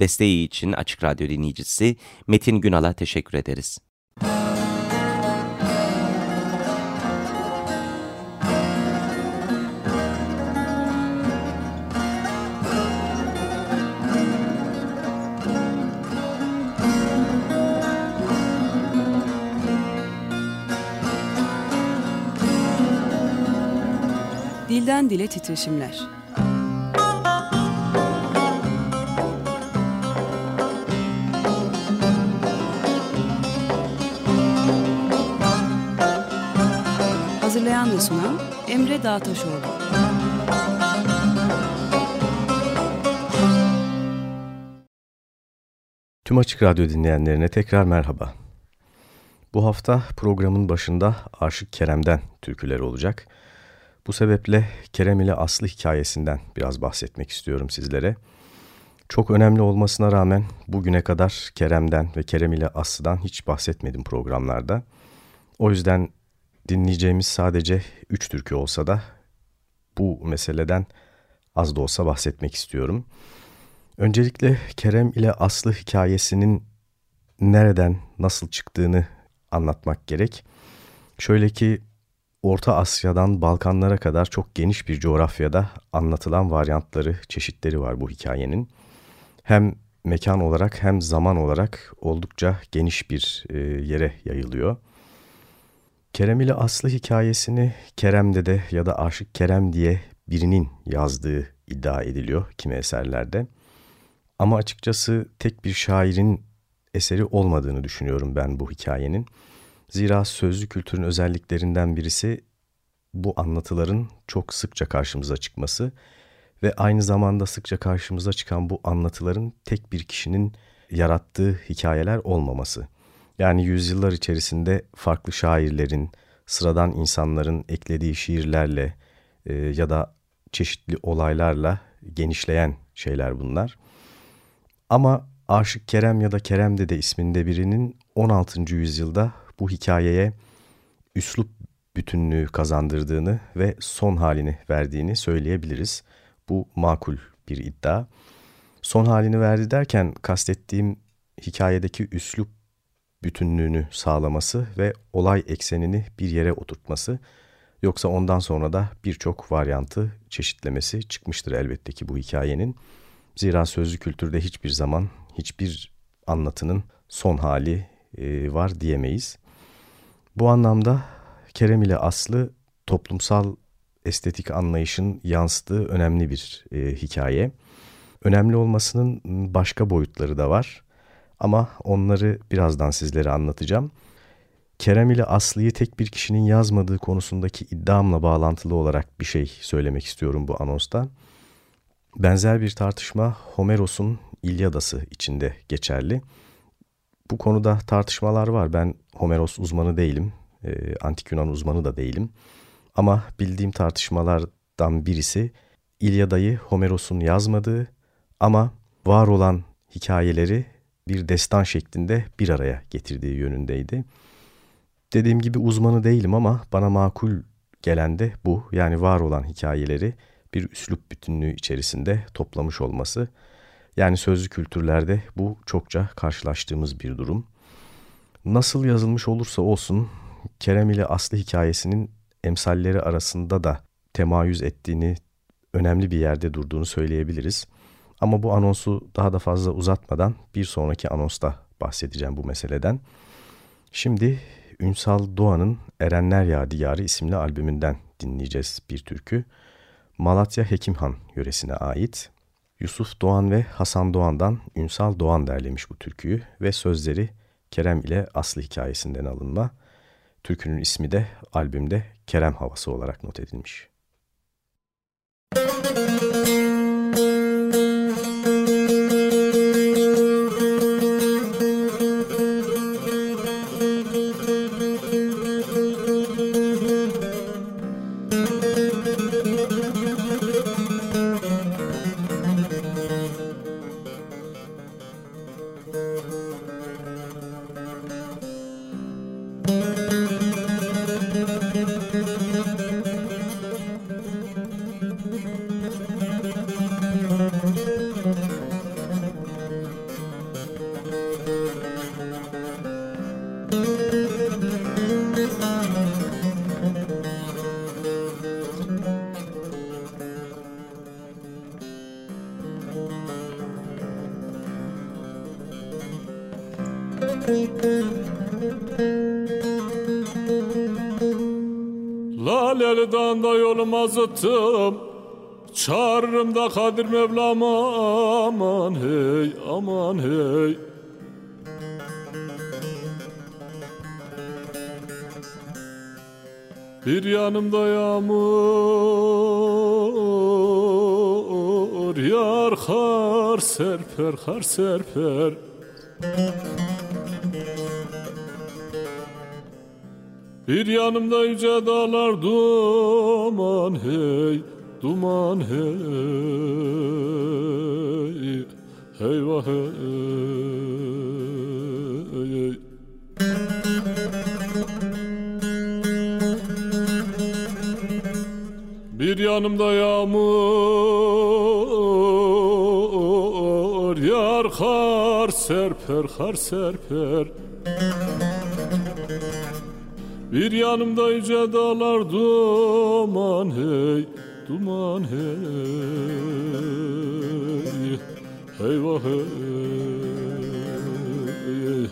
Desteği için Açık Radyo dinleyicisi Metin Günal'a teşekkür ederiz. Dilden Dile Titreşimler Hazırlayan ve sunan Emre Dağtaşoğlu. Tüm Açık Radyo dinleyenlerine tekrar merhaba. Bu hafta programın başında Aşık Kerem'den türküler olacak. Bu sebeple Kerem ile Aslı hikayesinden biraz bahsetmek istiyorum sizlere. Çok önemli olmasına rağmen bugüne kadar Kerem'den ve Kerem ile Aslı'dan hiç bahsetmedim programlarda. O yüzden dinleyeceğimiz sadece üç türkü olsa da bu meseleden az da olsa bahsetmek istiyorum. Öncelikle Kerem ile Aslı hikayesinin nereden, nasıl çıktığını anlatmak gerek. Şöyle ki Orta Asya'dan Balkanlara kadar çok geniş bir coğrafyada anlatılan varyantları, çeşitleri var bu hikayenin. Hem mekan olarak hem zaman olarak oldukça geniş bir e, yere yayılıyor. Kerem ile Aslı hikayesini Kerem Dede ya da Aşık Kerem diye birinin yazdığı iddia ediliyor kimi eserlerde. Ama açıkçası tek bir şairin eseri olmadığını düşünüyorum ben bu hikayenin. Zira sözlü kültürün özelliklerinden birisi bu anlatıların çok sıkça karşımıza çıkması ve aynı zamanda sıkça karşımıza çıkan bu anlatıların tek bir kişinin yarattığı hikayeler olmaması. Yani yüzyıllar içerisinde farklı şairlerin, sıradan insanların eklediği şiirlerle e, ya da çeşitli olaylarla genişleyen şeyler bunlar. Ama Aşık Kerem ya da Kerem Dede isminde birinin 16. yüzyılda bu hikayeye üslup bütünlüğü kazandırdığını ve son halini verdiğini söyleyebiliriz. Bu makul bir iddia. Son halini verdi derken kastettiğim hikayedeki üslup bütünlüğünü sağlaması ve olay eksenini bir yere oturtması. Yoksa ondan sonra da birçok varyantı çeşitlemesi çıkmıştır elbette ki bu hikayenin. Zira sözlü kültürde hiçbir zaman hiçbir anlatının son hali e, var diyemeyiz. Bu anlamda Kerem ile Aslı toplumsal estetik anlayışın yansıdığı önemli bir e, hikaye. Önemli olmasının başka boyutları da var. Ama onları birazdan sizlere anlatacağım. Kerem ile Aslı'yı tek bir kişinin yazmadığı konusundaki iddiamla bağlantılı olarak bir şey söylemek istiyorum bu anonsta. Benzer bir tartışma Homeros'un İlyadası içinde geçerli. Bu konuda tartışmalar var. Ben Homeros uzmanı değilim. E, Antik Yunan uzmanı da değilim. Ama bildiğim tartışmalardan birisi İlyada'yı Homeros'un yazmadığı ama var olan hikayeleri bir destan şeklinde bir araya getirdiği yönündeydi. Dediğim gibi uzmanı değilim ama bana makul gelen de bu. Yani var olan hikayeleri bir üslup bütünlüğü içerisinde toplamış olması. Yani sözlü kültürlerde bu çokça karşılaştığımız bir durum. Nasıl yazılmış olursa olsun Kerem ile Aslı hikayesinin emsalleri arasında da temayüz ettiğini, önemli bir yerde durduğunu söyleyebiliriz. Ama bu anonsu daha da fazla uzatmadan bir sonraki anonsta bahsedeceğim bu meseleden. Şimdi Ünsal Doğan'ın Erenler Yadigarı isimli albümünden dinleyeceğiz bir türkü. Malatya Hekimhan yöresine ait. Yusuf Doğan ve Hasan Doğan'dan Ünsal Doğan derlemiş bu türküyü ve sözleri Kerem ile Aslı hikayesinden alınma. Türkünün ismi de albümde Kerem Havası olarak not edilmiş. Müzik azıttım Çağırırım da Kadir Mevlam aman hey aman hey. Bir yanımda yağmur Yar kar serper kar serper Bir yanımda yüce dağlar duman hey Duman hey Eyvah hey, hey. Bir yanımda yağmur Yar kar serper kar serper Bir yanımda yüce dağlar duman hey Duman hey Eyvah hey, hey.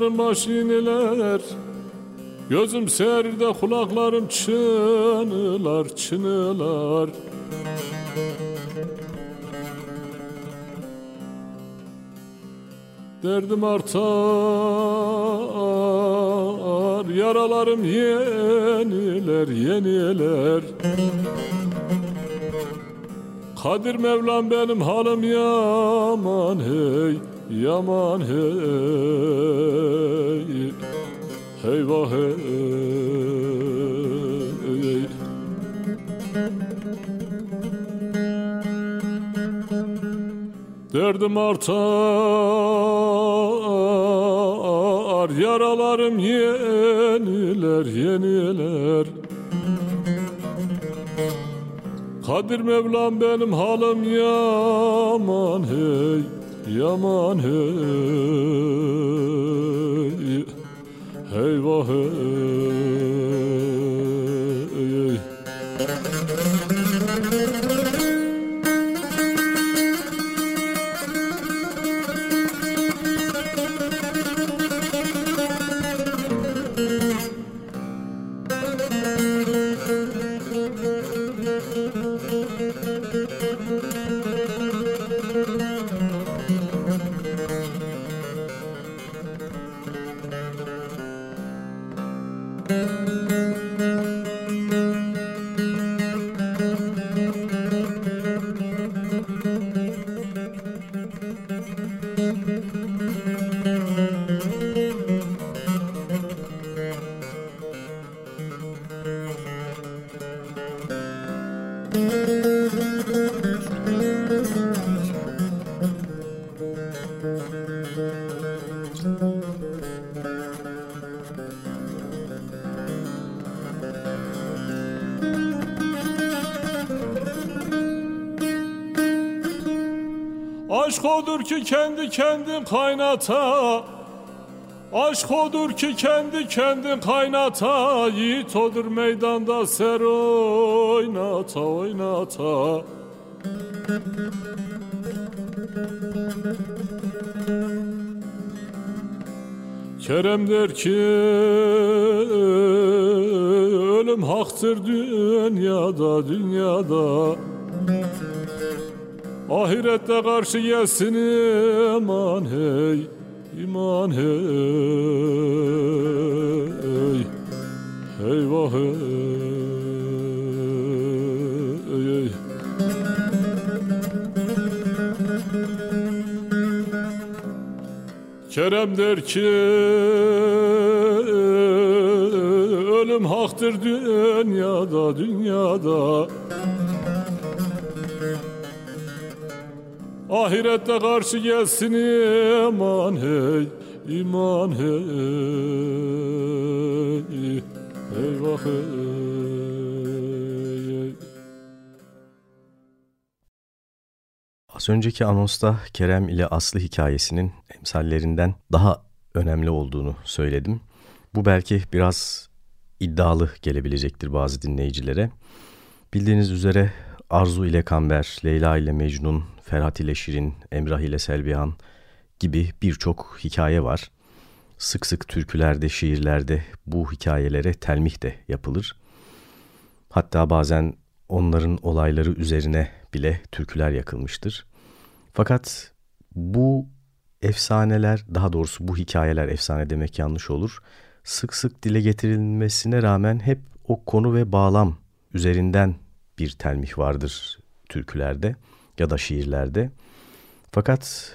İnilerde dağların başı iniler Gözüm seride kulaklarım çınılar çınılar. Derdim artar Yaralarım yeniler yeniler. Kadir Mevlam benim halim yaman hey Yaman hey hey, hey. Derdim artar Yaralarım yeniler yeniler Kadir Mevlam benim halim yaman hey Yaman hey hey, hey. Aşk odur ki kendi kendin kaynata. Aşk odur ki kendi kendin kaynata. Yiğit odur meydanda ser oynata oynata. Kerem der ki ölüm haktır dünyada dünyada Ahirette karşı gelsin iman hey iman hey Eyvah hey, hey. Kerem der ki ölüm haktır dünyada dünyada Ahirette karşı gelsin iman hey iman hey Eyvah hey Az önceki anonsta Kerem ile Aslı hikayesinin emsallerinden daha önemli olduğunu söyledim. Bu belki biraz iddialı gelebilecektir bazı dinleyicilere. Bildiğiniz üzere Arzu ile Kamber, Leyla ile Mecnun, Ferhat ile Şirin, Emrah ile Selvihan gibi birçok hikaye var. Sık sık türkülerde, şiirlerde bu hikayelere telmih de yapılır. Hatta bazen onların olayları üzerine bile türküler yakılmıştır. Fakat bu efsaneler, daha doğrusu bu hikayeler efsane demek yanlış olur. Sık sık dile getirilmesine rağmen hep o konu ve bağlam üzerinden bir telmih vardır türkülerde ya da şiirlerde. Fakat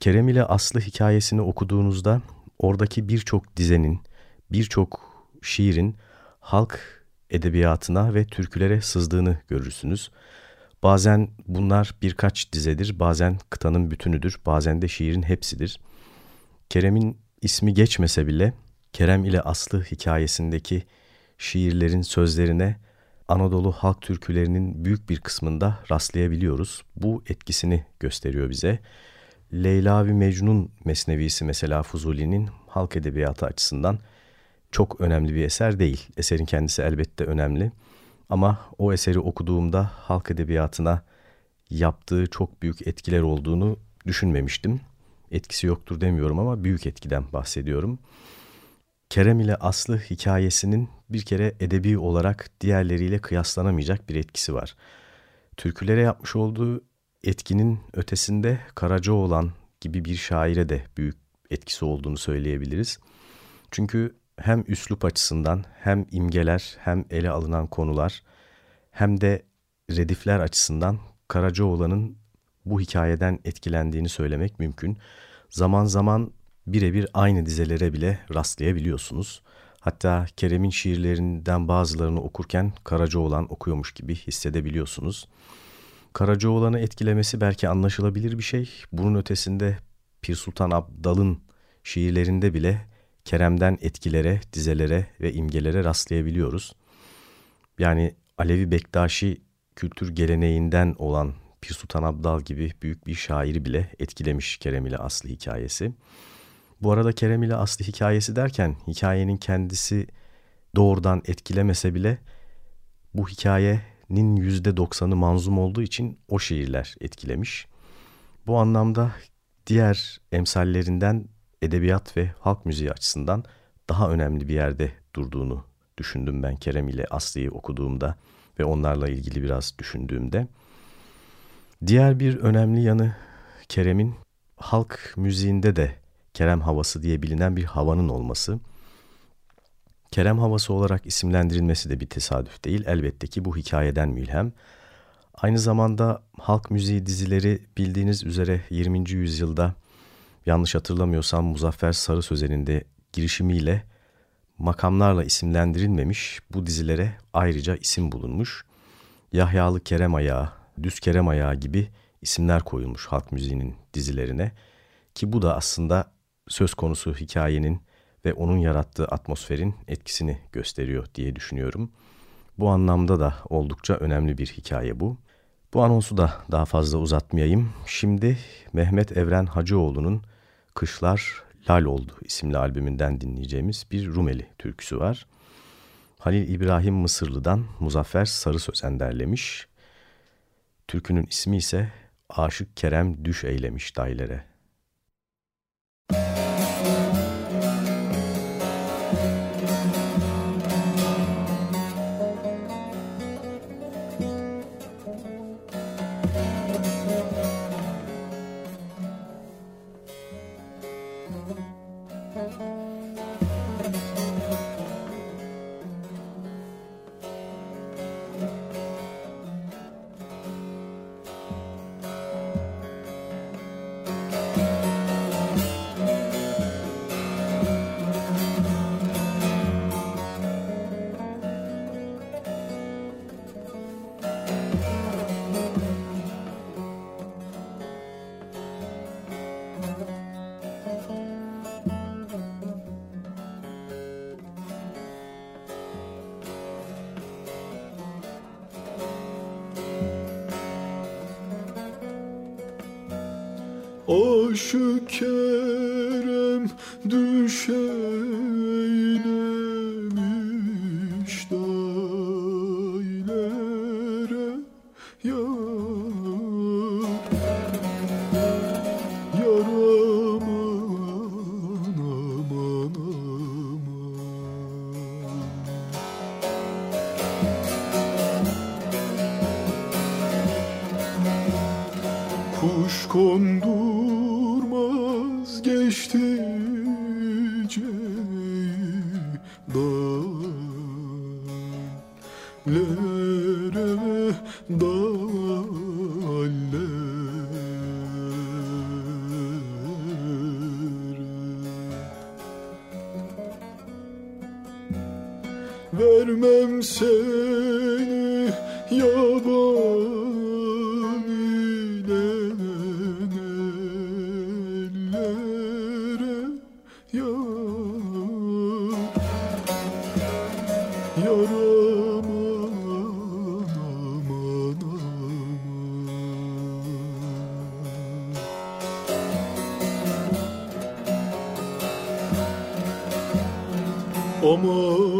Kerem ile Aslı hikayesini okuduğunuzda oradaki birçok dizenin, birçok şiirin halk edebiyatına ve türkülere sızdığını görürsünüz. Bazen bunlar birkaç dizedir, bazen kıtanın bütünüdür, bazen de şiirin hepsidir. Kerem'in ismi geçmese bile Kerem ile Aslı hikayesindeki şiirlerin sözlerine Anadolu halk türkülerinin büyük bir kısmında rastlayabiliyoruz. Bu etkisini gösteriyor bize. Leyla ve Mecnun Mesnevisi mesela Fuzuli'nin halk edebiyatı açısından çok önemli bir eser değil. Eserin kendisi elbette önemli. Ama o eseri okuduğumda halk edebiyatına yaptığı çok büyük etkiler olduğunu düşünmemiştim. Etkisi yoktur demiyorum ama büyük etkiden bahsediyorum. Kerem ile Aslı hikayesinin bir kere edebi olarak diğerleriyle kıyaslanamayacak bir etkisi var. Türkülere yapmış olduğu etkinin ötesinde Karacaoğlan gibi bir şaire de büyük etkisi olduğunu söyleyebiliriz. Çünkü hem üslup açısından hem imgeler hem ele alınan konular hem de redifler açısından Karacaoğlan'ın bu hikayeden etkilendiğini söylemek mümkün. Zaman zaman birebir aynı dizelere bile rastlayabiliyorsunuz. Hatta Kerem'in şiirlerinden bazılarını okurken Karacaoğlan okuyormuş gibi hissedebiliyorsunuz. Karacaoğlan'ı etkilemesi belki anlaşılabilir bir şey. Bunun ötesinde Pir Sultan Abdal'ın şiirlerinde bile Kerem'den etkilere, dizelere ve imgelere rastlayabiliyoruz. Yani Alevi Bektaşi kültür geleneğinden olan Pir Sultan Abdal gibi büyük bir şairi bile etkilemiş Kerem ile Aslı hikayesi. Bu arada Kerem ile Aslı hikayesi derken hikayenin kendisi doğrudan etkilemese bile bu hikayenin %90'ı manzum olduğu için o şiirler etkilemiş. Bu anlamda diğer emsallerinden edebiyat ve halk müziği açısından daha önemli bir yerde durduğunu düşündüm ben Kerem ile Aslı'yı okuduğumda ve onlarla ilgili biraz düşündüğümde. Diğer bir önemli yanı Kerem'in halk müziğinde de Kerem havası diye bilinen bir havanın olması. Kerem havası olarak isimlendirilmesi de bir tesadüf değil. Elbette ki bu hikayeden mülhem. Aynı zamanda halk müziği dizileri bildiğiniz üzere 20. yüzyılda yanlış hatırlamıyorsam Muzaffer Sarı Sözen'inde girişimiyle makamlarla isimlendirilmemiş bu dizilere ayrıca isim bulunmuş. Yahyalı Kerem Ayağı, Düz Kerem Ayağı gibi isimler koyulmuş halk müziğinin dizilerine. Ki bu da aslında söz konusu hikayenin ve onun yarattığı atmosferin etkisini gösteriyor diye düşünüyorum. Bu anlamda da oldukça önemli bir hikaye bu. Bu anonsu da daha fazla uzatmayayım. Şimdi Mehmet Evren Hacıoğlu'nun Kışlar Lal Oldu isimli albümünden dinleyeceğimiz bir Rumeli türküsü var. Halil İbrahim Mısırlı'dan Muzaffer Sarı Sözen derlemiş. Türkünün ismi ise Aşık Kerem Düş Eylemiş Dailere. Yaram aman aman aman. Aman.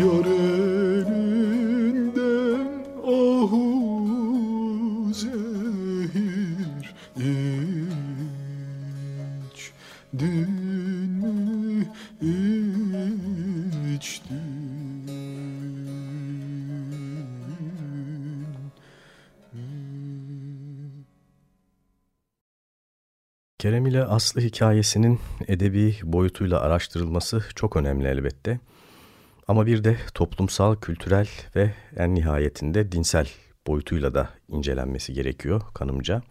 Yar elinden ahu zehir içtim Kerem ile Aslı hikayesinin edebi boyutuyla araştırılması çok önemli elbette. Ama bir de toplumsal, kültürel ve en nihayetinde dinsel boyutuyla da incelenmesi gerekiyor kanımca.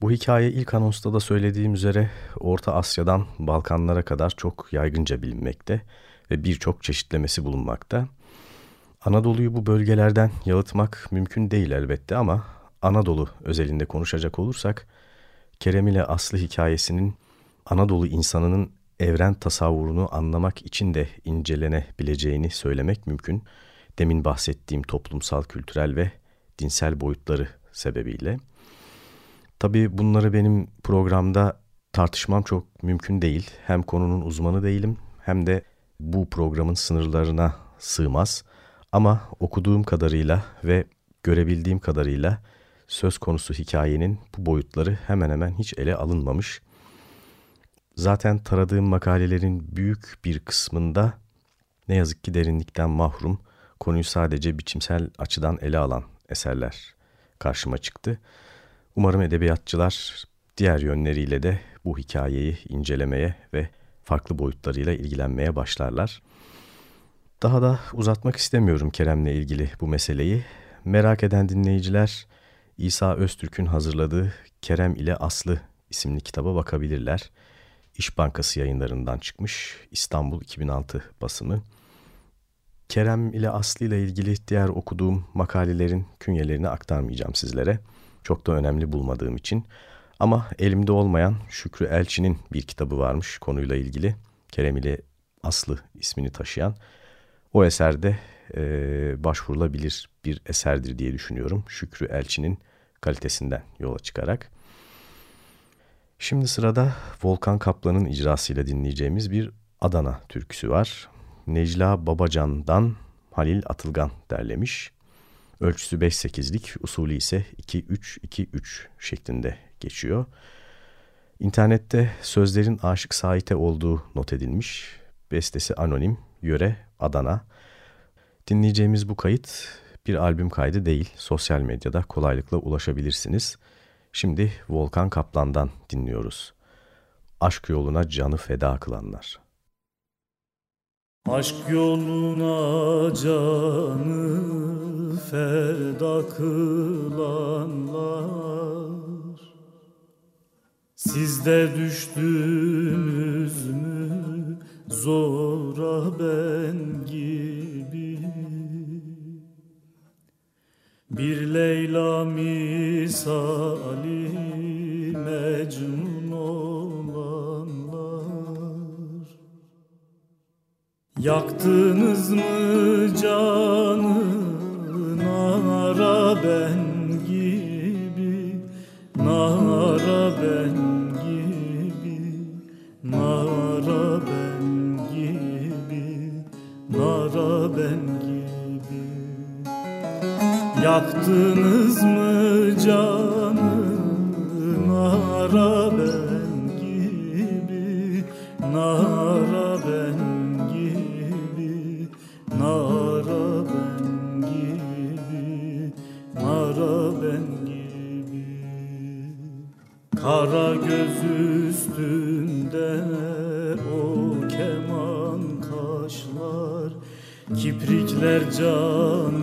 Bu hikaye ilk anonsta da söylediğim üzere Orta Asya'dan Balkanlara kadar çok yaygınca bilinmekte ve birçok çeşitlemesi bulunmakta. Anadolu'yu bu bölgelerden yalıtmak mümkün değil elbette ama Anadolu özelinde konuşacak olursak Kerem ile Aslı hikayesinin Anadolu insanının evren tasavvurunu anlamak için de incelenebileceğini söylemek mümkün. Demin bahsettiğim toplumsal, kültürel ve dinsel boyutları sebebiyle. Tabii bunları benim programda tartışmam çok mümkün değil. Hem konunun uzmanı değilim hem de bu programın sınırlarına sığmaz. Ama okuduğum kadarıyla ve görebildiğim kadarıyla söz konusu hikayenin bu boyutları hemen hemen hiç ele alınmamış. Zaten taradığım makalelerin büyük bir kısmında ne yazık ki derinlikten mahrum, konuyu sadece biçimsel açıdan ele alan eserler karşıma çıktı. Umarım edebiyatçılar diğer yönleriyle de bu hikayeyi incelemeye ve farklı boyutlarıyla ilgilenmeye başlarlar. Daha da uzatmak istemiyorum Kerem'le ilgili bu meseleyi. Merak eden dinleyiciler İsa Öztürk'ün hazırladığı Kerem ile Aslı isimli kitaba bakabilirler. İş Bankası yayınlarından çıkmış İstanbul 2006 basımı. Kerem ile Aslı ile ilgili diğer okuduğum makalelerin künyelerini aktarmayacağım sizlere. Çok da önemli bulmadığım için. Ama elimde olmayan Şükrü Elçi'nin bir kitabı varmış konuyla ilgili. Kerem ile Aslı ismini taşıyan. O eserde e, başvurulabilir bir eserdir diye düşünüyorum. Şükrü Elçi'nin kalitesinden yola çıkarak. Şimdi sırada Volkan Kaplan'ın icrasıyla dinleyeceğimiz bir Adana türküsü var. Necla Babacan'dan Halil Atılgan derlemiş. Ölçüsü 5-8'lik, usulü ise 2-3-2-3 şeklinde geçiyor. İnternette sözlerin Aşık Sait'e olduğu not edilmiş. Bestesi anonim, yöre Adana. Dinleyeceğimiz bu kayıt bir albüm kaydı değil, sosyal medyada kolaylıkla ulaşabilirsiniz. Şimdi Volkan Kaplan'dan dinliyoruz. Aşk yoluna canı feda kılanlar. Aşk yoluna canı feda kılanlar Sizde düştünüz mü zora ben gibi Bir Leyla misali Mecnun olanlar. Yaktınız mı canı nara ben gibi Nara ben Yaktınız mı canı? Nara ben gibi Nara ben gibi Nara ben gibi Nara ben gibi. Kara göz üstünde o keman kaşlar Kiprikler canıma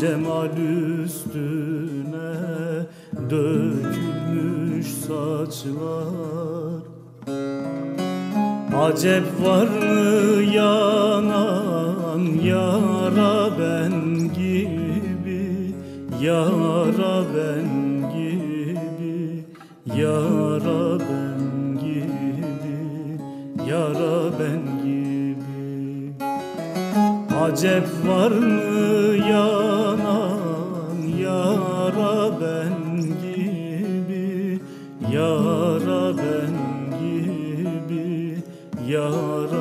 cemal üstüne dökülmüş saçlar. Acep var mı yanan yara ben gibi Yara ben gibi Yara ben gibi Yara ben gibi. Acep var mı Yara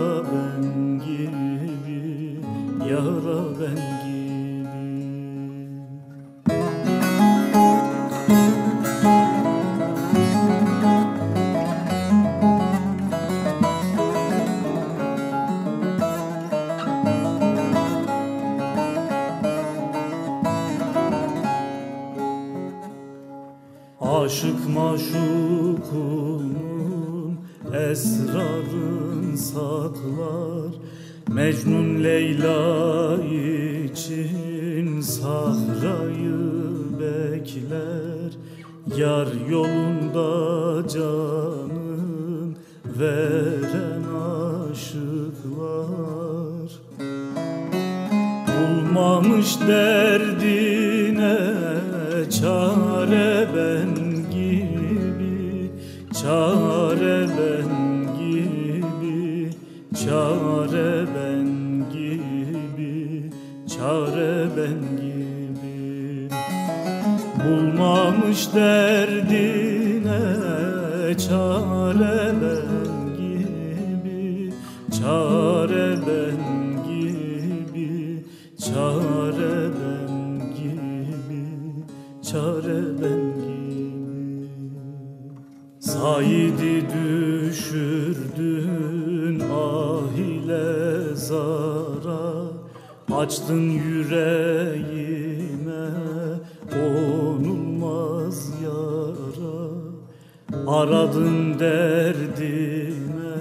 Aradın derdime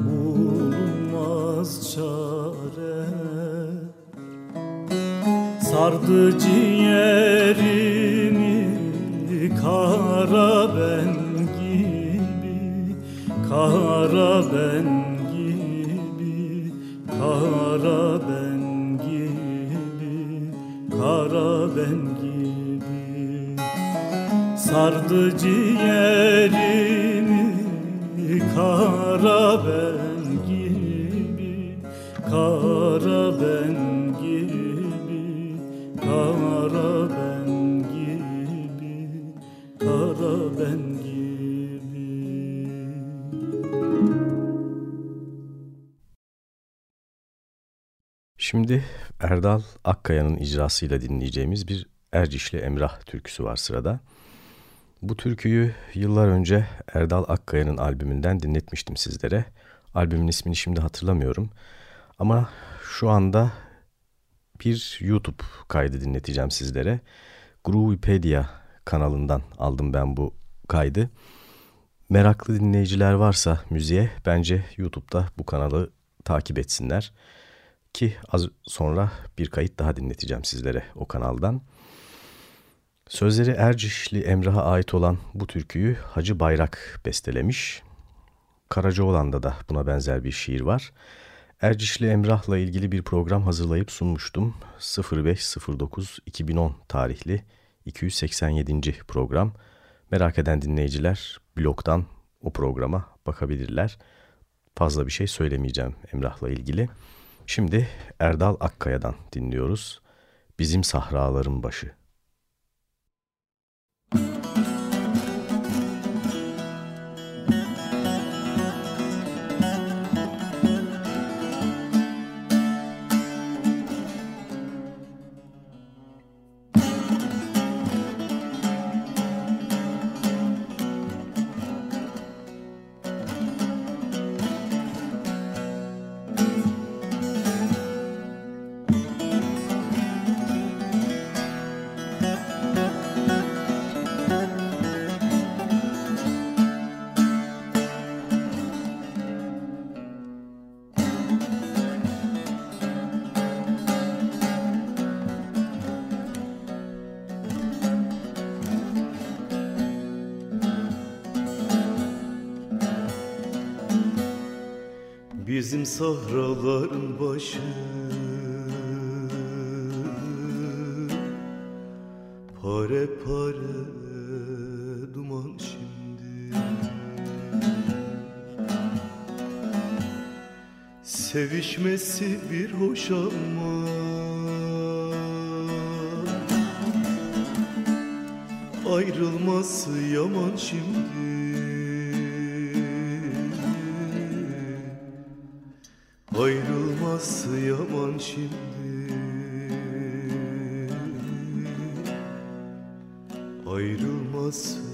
bulunmaz çare. Sardı ciğerimi kara ben gibi Kara ben Sardı ciğerimi kara ben gibi Kara ben gibi Kara ben gibi Kara ben gibi Şimdi Erdal Akkaya'nın icrasıyla dinleyeceğimiz bir Ercişli Emrah türküsü var sırada. Bu türküyü yıllar önce Erdal Akkaya'nın albümünden dinletmiştim sizlere. Albümün ismini şimdi hatırlamıyorum. Ama şu anda bir YouTube kaydı dinleteceğim sizlere. Groovepedia kanalından aldım ben bu kaydı. Meraklı dinleyiciler varsa müziğe bence YouTube'da bu kanalı takip etsinler. Ki az sonra bir kayıt daha dinleteceğim sizlere o kanaldan. Sözleri Ercişli Emrah'a ait olan bu türküyü Hacı Bayrak bestelemiş. Karacaoğlan'da da buna benzer bir şiir var. Ercişli Emrah'la ilgili bir program hazırlayıp sunmuştum. 05.09.2010 tarihli 287. program. Merak eden dinleyiciler blogdan o programa bakabilirler. Fazla bir şey söylemeyeceğim Emrah'la ilgili. Şimdi Erdal Akkaya'dan dinliyoruz. Bizim sahraların başı. Ayrılması yaman şimdi. Ayrılması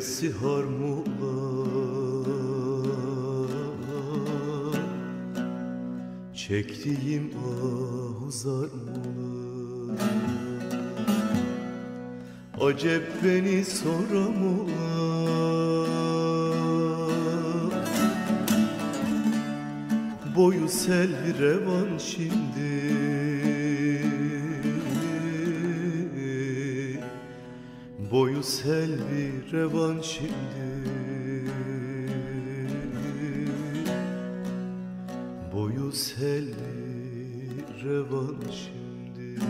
çehresi harmula Çektiğim ah zarmula Acep beni soramula Boyu sel revan şimdi revan şimdi. Boyu sel bir revan şimdi.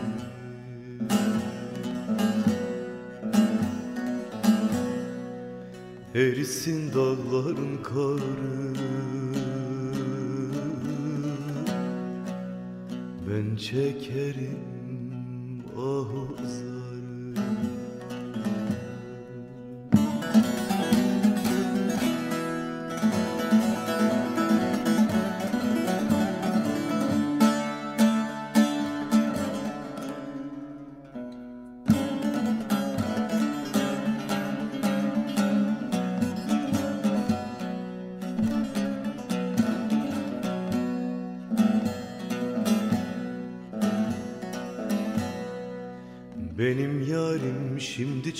Erisin dağların karı. Ben çekerim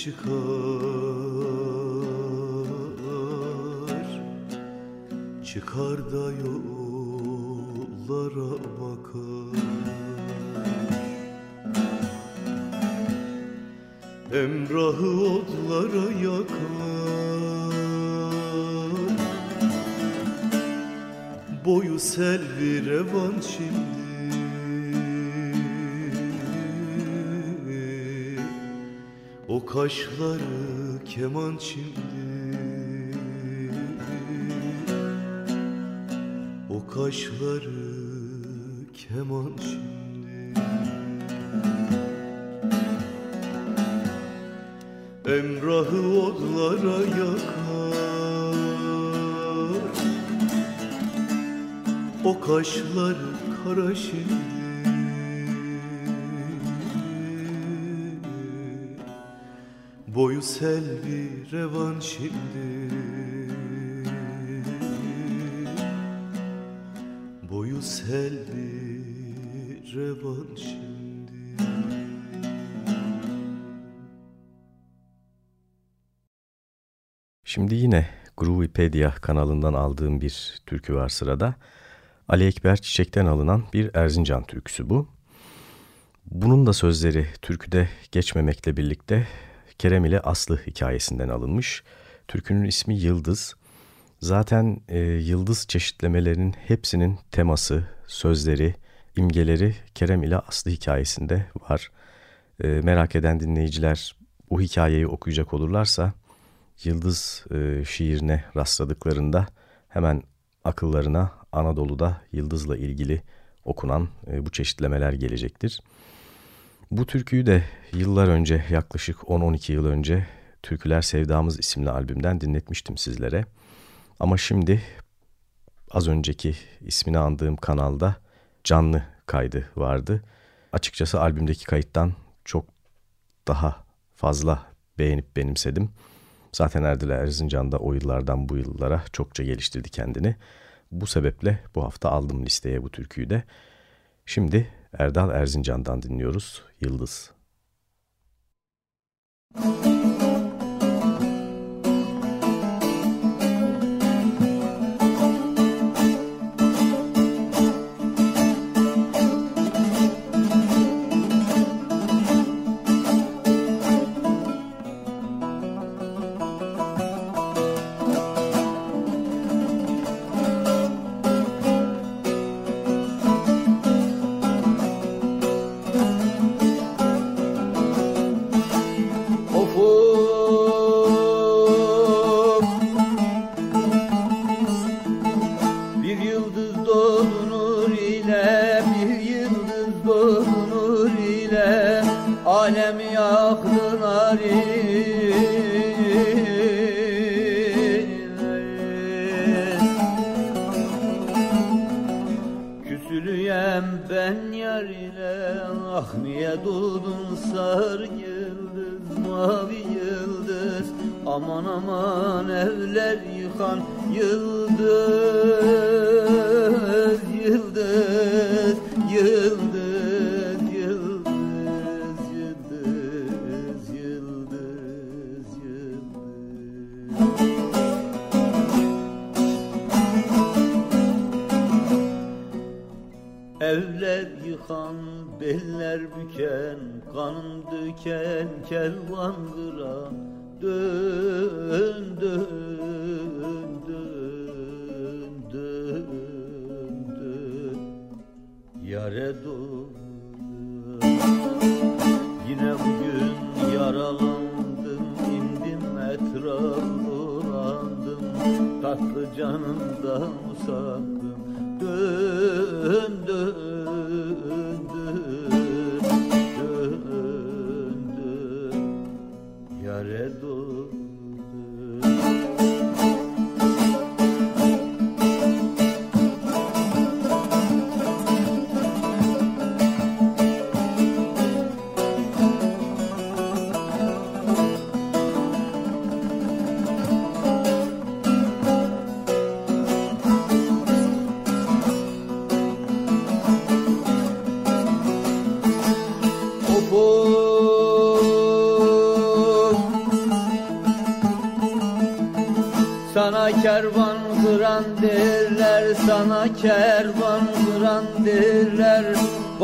çıkar. Çıkar da yollara bakar. Emrahı otlara yakar. Boyu selvi revan şimdi kaşları keman şimdi O kaşları keman şimdi Emrahı odlara yakar. O kaşları kara şimdi Boyu selvi revan şimdi Boyu selvi revan şimdi Şimdi yine Groovipedia kanalından aldığım bir türkü var sırada. Ali Ekber Çiçek'ten alınan bir Erzincan türküsü bu. Bunun da sözleri türküde geçmemekle birlikte Kerem ile Aslı hikayesinden alınmış. Türkünün ismi Yıldız. Zaten e, yıldız çeşitlemelerinin hepsinin teması, sözleri, imgeleri Kerem ile Aslı hikayesinde var. E, merak eden dinleyiciler bu hikayeyi okuyacak olurlarsa Yıldız e, şiirine rastladıklarında hemen akıllarına Anadolu'da Yıldız'la ilgili okunan e, bu çeşitlemeler gelecektir. Bu türküyü de yıllar önce yaklaşık 10-12 yıl önce Türküler Sevdamız isimli albümden dinletmiştim sizlere. Ama şimdi az önceki ismini andığım kanalda canlı kaydı vardı. Açıkçası albümdeki kayıttan çok daha fazla beğenip benimsedim. Zaten Erdil Erzincan da o yıllardan bu yıllara çokça geliştirdi kendini. Bu sebeple bu hafta aldım listeye bu türküyü de. Şimdi Erdal Erzincan'dan dinliyoruz Yıldız. Müzik Yare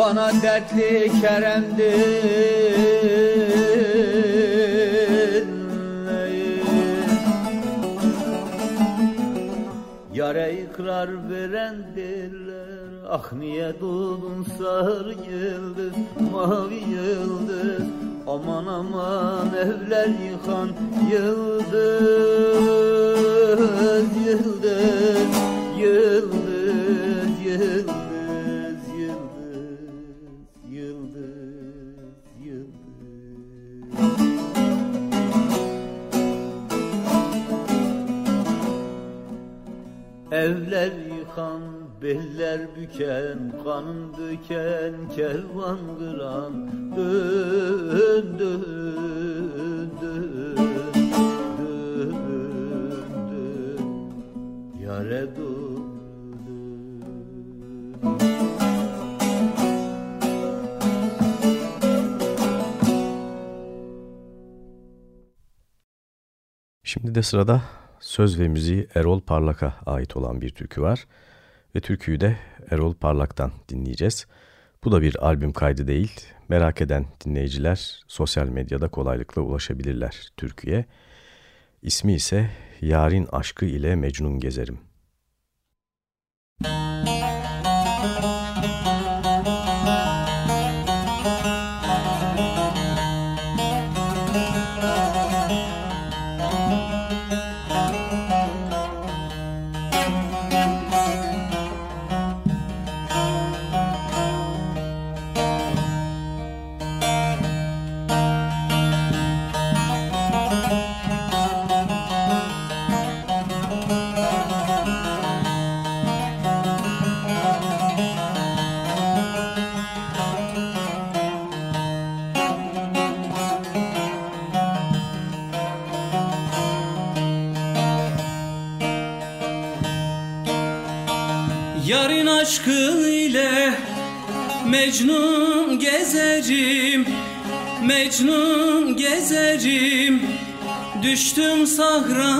Bana dertli Kerem'dir. Yare ikrar veren derler Ah niye doğdun sarı yıldız Mavi yıldız? Aman aman evler yıkan Yıldız Yıkan, beller büken, kanın döken, kervan kıran Dön, dön, dön, dön, dön Yare dön. Şimdi de sırada söz ve müziği Erol Parlak'a ait olan bir türkü var. Ve türküyü de Erol Parlak'tan dinleyeceğiz. Bu da bir albüm kaydı değil. Merak eden dinleyiciler sosyal medyada kolaylıkla ulaşabilirler türküye. İsmi ise Yarın Aşkı ile Mecnun Gezerim. consagrado.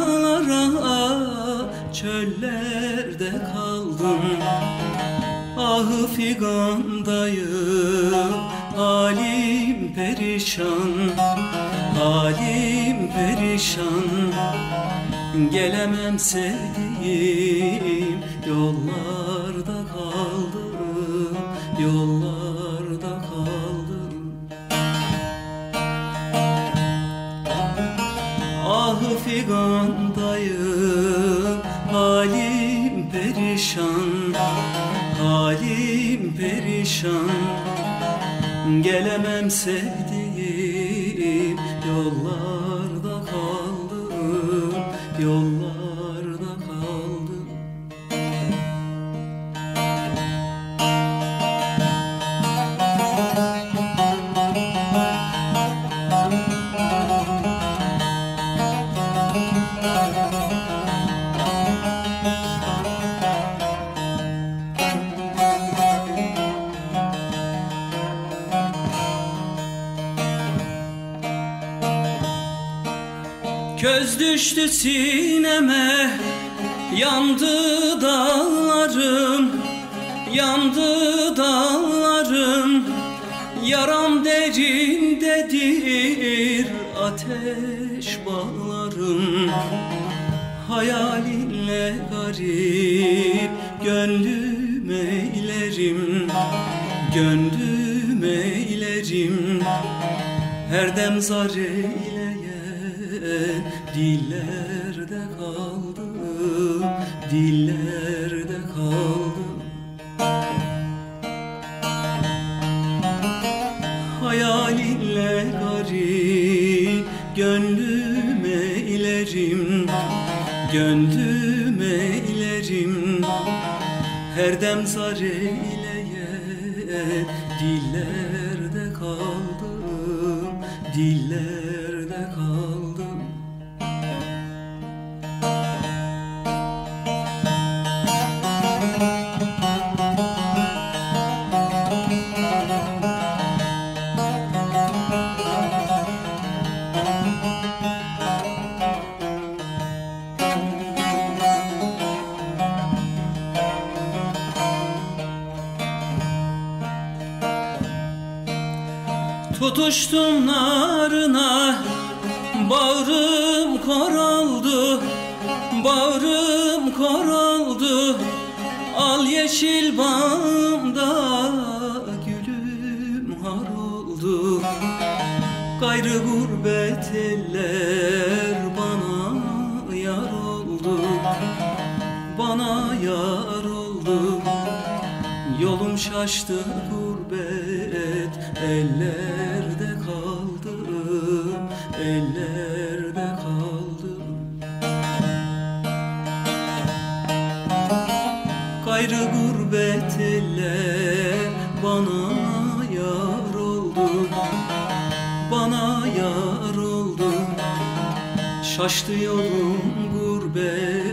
Сил. Gönlüm eylerim Gönlüm eylerim Her dem zar eyleyen Dillerde kaldım Dillerde Tutuştum narına Bağrım koraldı Bağrım koraldı Al yeşil bağımda Gülüm har Gayrı gurbet eller Bana yar oldu Bana yar oldu Yolum şaştı gurbet kaldım Ellerde kaldım Gayrı gurbet eller Bana yar oldu. Bana yar oldu. Şaştı yolum gurbet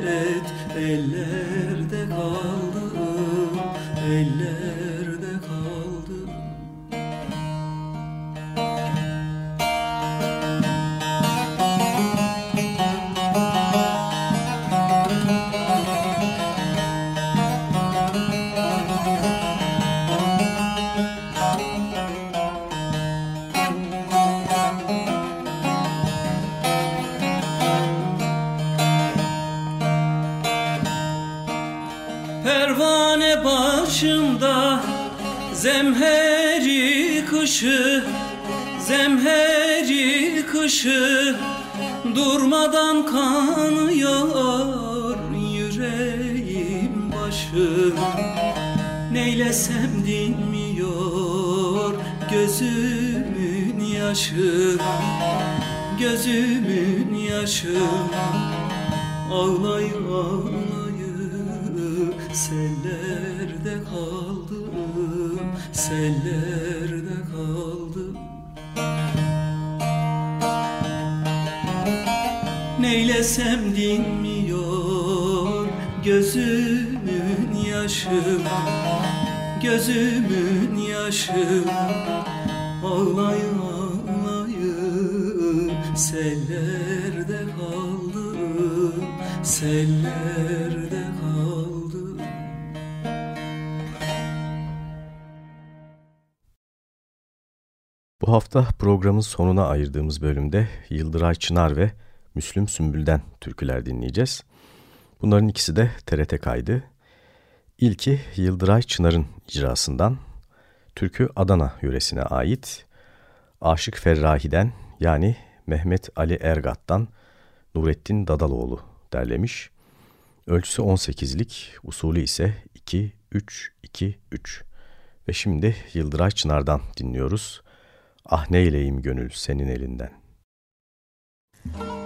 Zemheri kışı Zemheri kışı Durmadan kanıyor Yüreğim başım Neylesem dinmiyor Gözümün yaşı Gözümün yaşı. Ağlayı ağlayı Sellerde kaldım Sellerde kaldım Neylesem dinmiyor Gözümün yaşı. Gözümün yaşı. Ağlayı hafta programın sonuna ayırdığımız bölümde Yıldıray Çınar ve Müslüm Sümbül'den türküler dinleyeceğiz. Bunların ikisi de TRT kaydı. İlki Yıldıray Çınar'ın icrasından, türkü Adana yöresine ait, Aşık Ferrahi'den yani Mehmet Ali Ergat'tan Nurettin Dadaloğlu derlemiş. Ölçüsü 18'lik, usulü ise 2-3-2-3. Ve şimdi Yıldıray Çınar'dan dinliyoruz. Ah neyleyim gönül senin elinden. Ah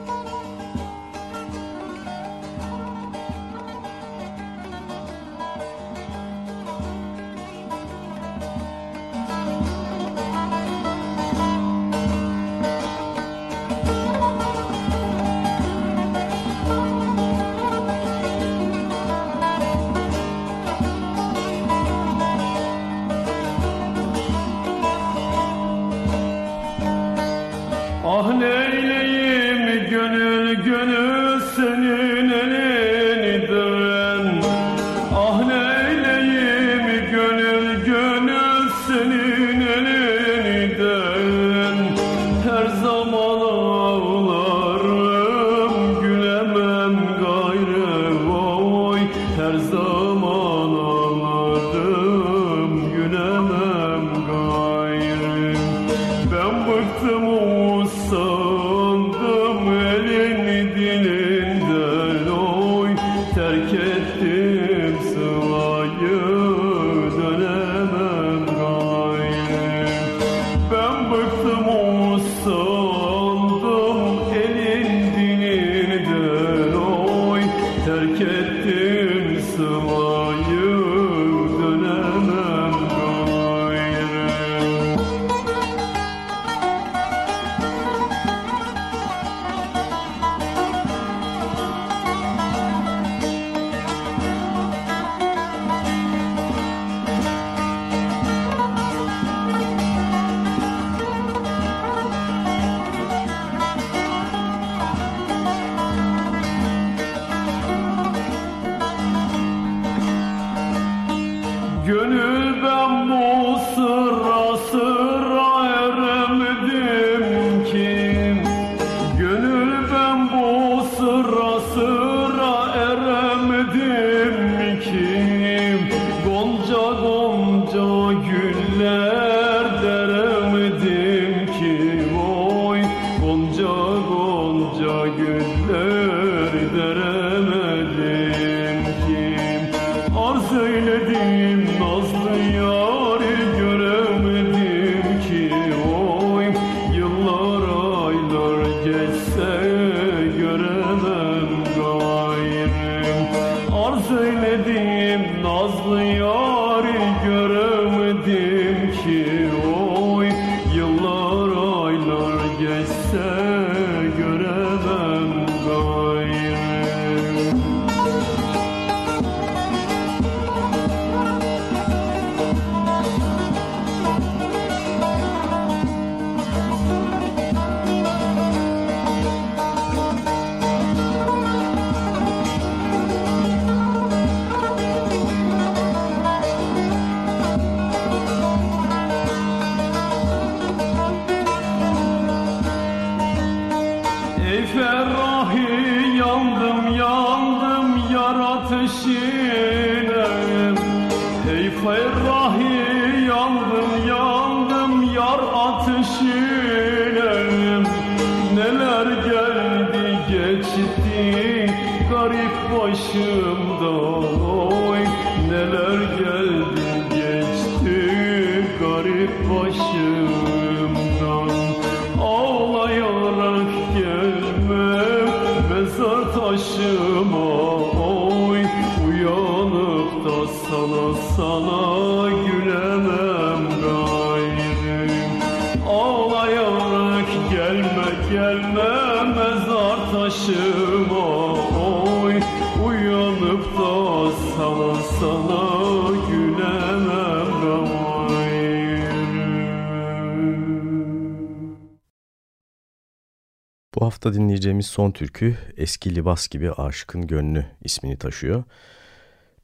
dinleyeceğimiz son türkü Eski Libas gibi Aşıkın Gönlü ismini taşıyor.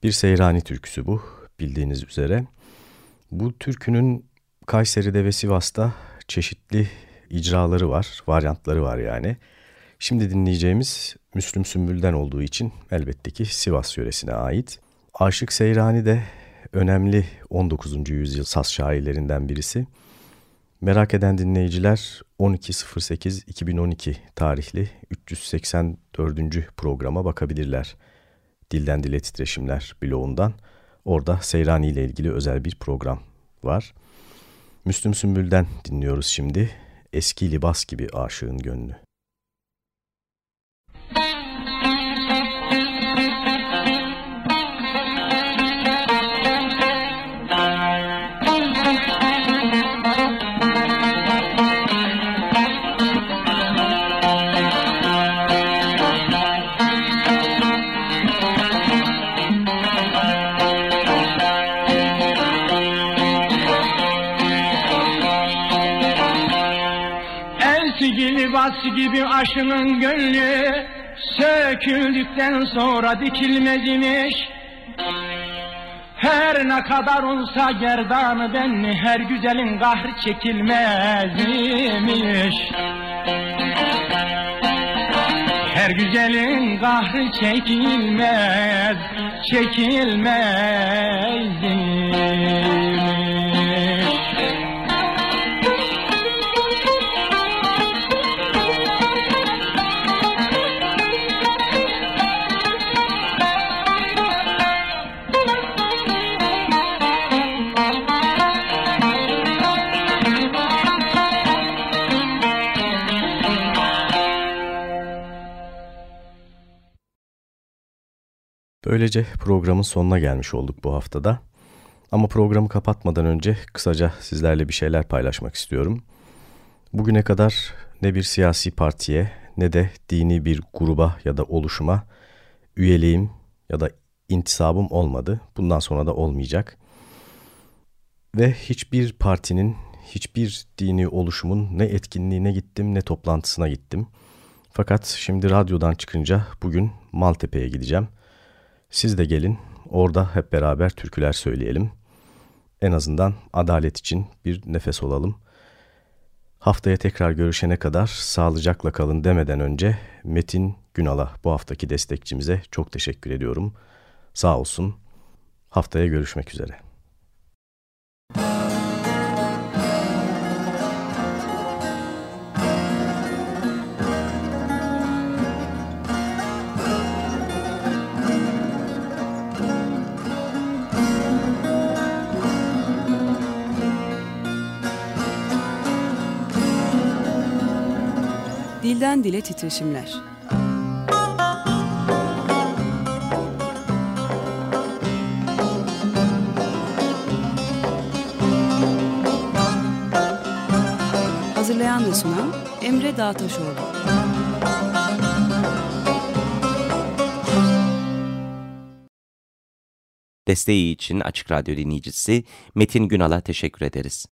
Bir Seyrani türküsü bu bildiğiniz üzere. Bu türkünün Kayseri'de ve Sivas'ta çeşitli icraları var, varyantları var yani. Şimdi dinleyeceğimiz Müslüm Sümbül'den olduğu için elbette ki Sivas yöresine ait. Aşık Seyrani de önemli 19. yüzyıl saz şairlerinden birisi. Merak eden dinleyiciler 12.08.2012 tarihli 384. programa bakabilirler. Dilden Dile Titreşimler bloğundan. Orada Seyrani ile ilgili özel bir program var. Müslüm Sümbül'den dinliyoruz şimdi. Eski libas gibi aşığın gönlü. Taş gibi aşının gönlü söküldükten sonra dikilmez imiş. Her ne kadar olsa gerdanı ben her güzelin kahrı çekilmez imiş. Her güzelin kahrı çekilmez, çekilmez imiş. Böylece programın sonuna gelmiş olduk bu haftada. Ama programı kapatmadan önce kısaca sizlerle bir şeyler paylaşmak istiyorum. Bugüne kadar ne bir siyasi partiye ne de dini bir gruba ya da oluşuma üyeliğim ya da intisabım olmadı. Bundan sonra da olmayacak. Ve hiçbir partinin, hiçbir dini oluşumun ne etkinliğine gittim ne toplantısına gittim. Fakat şimdi radyodan çıkınca bugün Maltepe'ye gideceğim. Siz de gelin, orada hep beraber türküler söyleyelim. En azından adalet için bir nefes olalım. Haftaya tekrar görüşene kadar sağlıcakla kalın demeden önce Metin Günal'a bu haftaki destekçimize çok teşekkür ediyorum. Sağ olsun. Haftaya görüşmek üzere. Dilden Dile Titreşimler Hazırlayan ve sunan Emre Dağtaşoğlu. Desteği için Açık Radyo dinleyicisi Metin Günal'a teşekkür ederiz.